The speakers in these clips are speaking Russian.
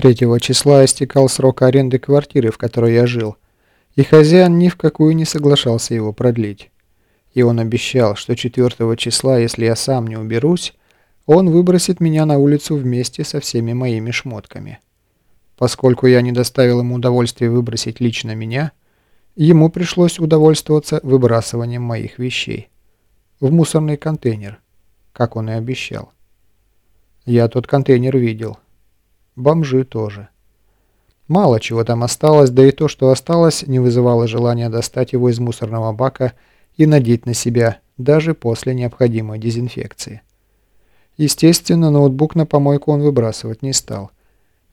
Третьего числа истекал срок аренды квартиры, в которой я жил, и хозяин ни в какую не соглашался его продлить. И он обещал, что четвертого числа, если я сам не уберусь, он выбросит меня на улицу вместе со всеми моими шмотками. Поскольку я не доставил ему удовольствия выбросить лично меня, ему пришлось удовольствоваться выбрасыванием моих вещей. В мусорный контейнер, как он и обещал. Я тот контейнер видел. Бомжи тоже. Мало чего там осталось, да и то, что осталось, не вызывало желания достать его из мусорного бака и надеть на себя, даже после необходимой дезинфекции. Естественно, ноутбук на помойку он выбрасывать не стал.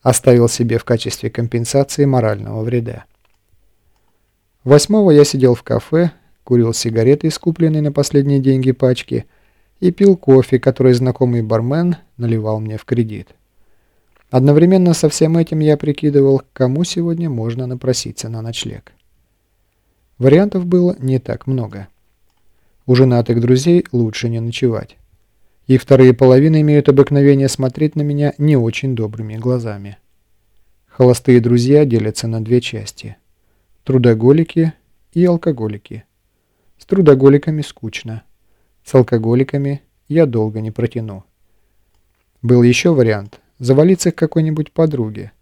Оставил себе в качестве компенсации морального вреда. Восьмого я сидел в кафе, курил сигареты из купленной на последние деньги пачки и пил кофе, который знакомый бармен наливал мне в кредит. Одновременно со всем этим я прикидывал, кому сегодня можно напроситься на ночлег. Вариантов было не так много. У женатых друзей лучше не ночевать. И вторые половины имеют обыкновение смотреть на меня не очень добрыми глазами. Холостые друзья делятся на две части. Трудоголики и алкоголики. С трудоголиками скучно. С алкоголиками я долго не протяну. Был еще вариант – завалиться к какой-нибудь подруге.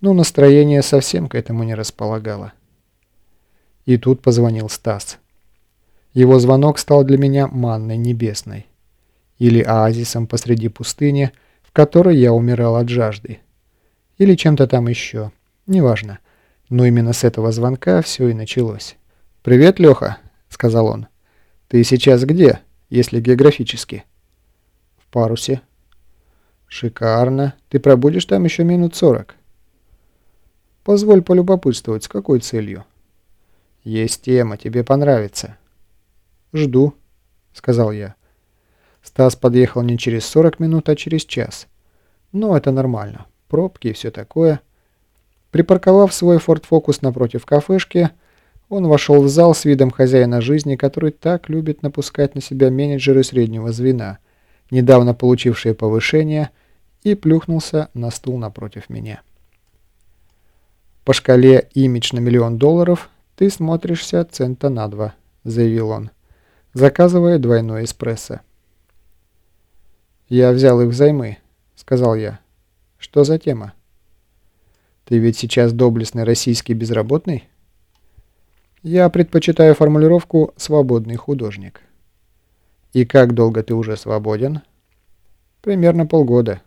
Но настроение совсем к этому не располагало. И тут позвонил Стас. Его звонок стал для меня манной небесной. Или оазисом посреди пустыни, в которой я умирал от жажды. Или чем-то там еще. Неважно. Но именно с этого звонка все и началось. «Привет, Леха», — сказал он. «Ты сейчас где, если географически?» «В парусе», «Шикарно. Ты пробудешь там еще минут сорок». «Позволь полюбопытствовать, с какой целью?» «Есть тема, тебе понравится». «Жду», — сказал я. Стас подъехал не через 40 минут, а через час. Но это нормально. Пробки и все такое. Припарковав свой Ford Focus напротив кафешки, он вошел в зал с видом хозяина жизни, который так любит напускать на себя менеджеры среднего звена, недавно получившие повышение — и плюхнулся на стул напротив меня. «По шкале имидж на миллион долларов ты смотришься цента на два», — заявил он, заказывая двойной эспрессо. «Я взял их взаймы», — сказал я. «Что за тема?» «Ты ведь сейчас доблестный российский безработный?» «Я предпочитаю формулировку «свободный художник». «И как долго ты уже свободен?» «Примерно полгода».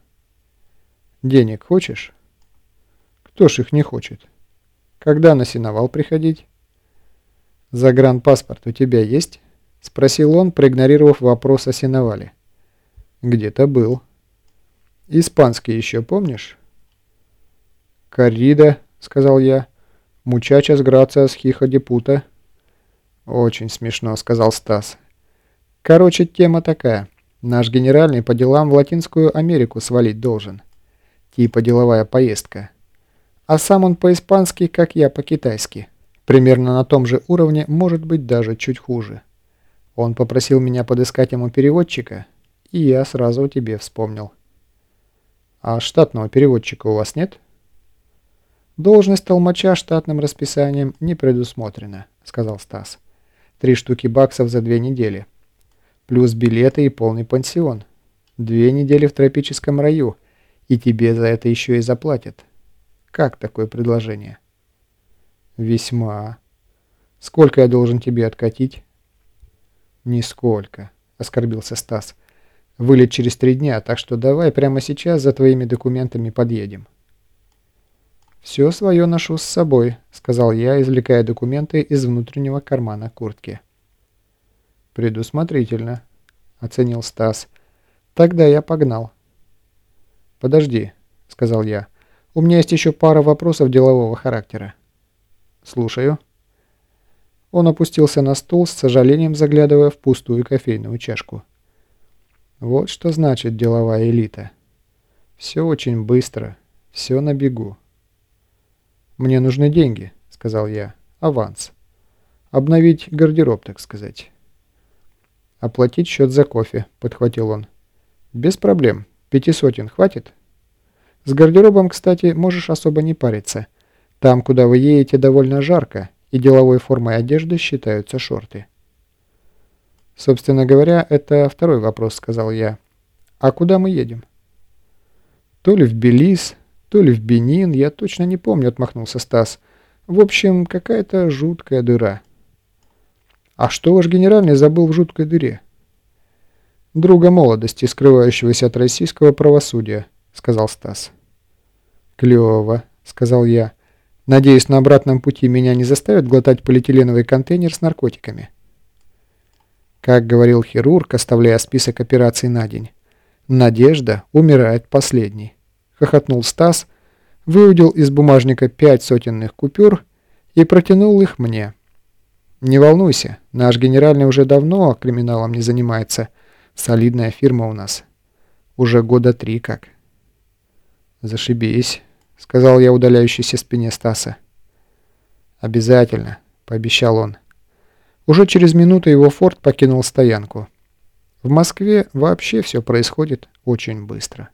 Денег хочешь? Кто ж их не хочет? Когда на сеновал приходить? Загранпаспорт у тебя есть? Спросил он, проигнорировав вопрос о сеновале. Где-то был. Испанский еще помнишь? Коррида, сказал я. Мучачас грациас хиха депута. Очень смешно, сказал Стас. Короче, тема такая. Наш генеральный по делам в Латинскую Америку свалить должен типа деловая поездка. А сам он по-испански, как я по-китайски. Примерно на том же уровне, может быть даже чуть хуже. Он попросил меня подыскать ему переводчика, и я сразу о тебе вспомнил. А штатного переводчика у вас нет? Должность толмача штатным расписанием не предусмотрена, сказал Стас. Три штуки баксов за две недели. Плюс билеты и полный пансион. Две недели в тропическом раю – и тебе за это еще и заплатят. Как такое предложение? Весьма. Сколько я должен тебе откатить? Нисколько, оскорбился Стас. Вылет через три дня, так что давай прямо сейчас за твоими документами подъедем. «Все свое ношу с собой», — сказал я, извлекая документы из внутреннего кармана куртки. «Предусмотрительно», — оценил Стас. «Тогда я погнал». «Подожди», — сказал я. «У меня есть еще пара вопросов делового характера». «Слушаю». Он опустился на стул, с сожалением заглядывая в пустую кофейную чашку. «Вот что значит деловая элита. Все очень быстро, все на бегу». «Мне нужны деньги», — сказал я. «Аванс. Обновить гардероб, так сказать». «Оплатить счет за кофе», — подхватил он. «Без проблем. Пяти сотен хватит? С гардеробом, кстати, можешь особо не париться. Там, куда вы едете, довольно жарко, и деловой формой одежды считаются шорты. Собственно говоря, это второй вопрос, сказал я. А куда мы едем? То ли в Белиз, то ли в Бенин, я точно не помню, отмахнулся Стас. В общем, какая-то жуткая дыра. А что ваш генеральный забыл в жуткой дыре? Друга молодости, скрывающегося от российского правосудия, сказал Стас. Клево, сказал я. Надеюсь, на обратном пути меня не заставят глотать полиэтиленовый контейнер с наркотиками. Как говорил хирург, оставляя список операций на день, «Надежда умирает последней», — хохотнул Стас, выудил из бумажника пять сотенных купюр и протянул их мне. «Не волнуйся, наш генеральный уже давно криминалом не занимается. Солидная фирма у нас. Уже года три как». «Зашибись», — сказал я удаляющейся спине Стаса. «Обязательно», — пообещал он. Уже через минуту его форт покинул стоянку. В Москве вообще все происходит очень быстро.